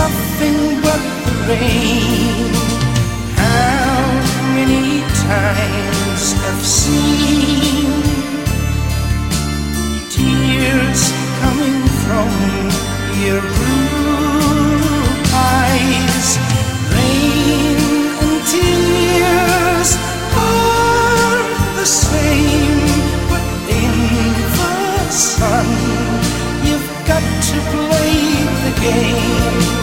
nothing but the rain. How many times I've seen tears coming from your blue eyes, rain and tears are the same, but in the sun, you've got to play the game.